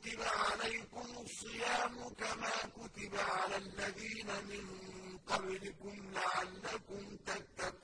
كُتِبَ عَلَيْكُمُ الصِّيَامُ كَمَا كُتِبَ عَلَى الَّذِينَ مِن قَبْلِكُمْ لَعَلَّكُمْ تَتَّقُونَ.